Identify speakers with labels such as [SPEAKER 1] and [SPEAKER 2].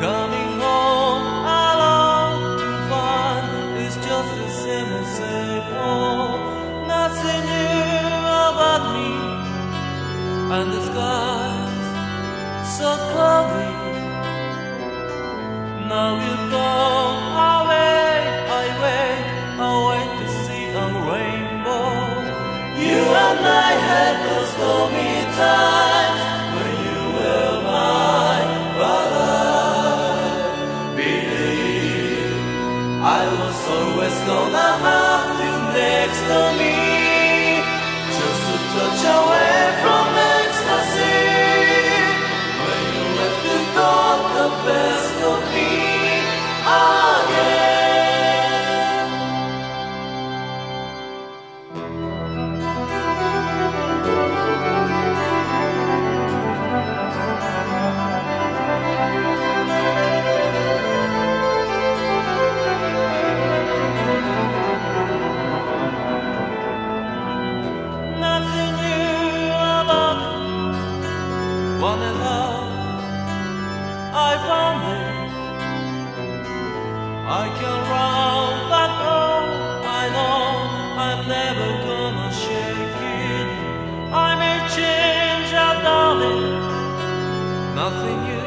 [SPEAKER 1] Coming home alone to find just before. Oh, nothing new about me, and the skies so cloudy. Now. I I to see a rainbow. You I stormy times always gonna I found it. I can run, but oh, I know I'm never gonna shake it. I may change, darling. Nothing new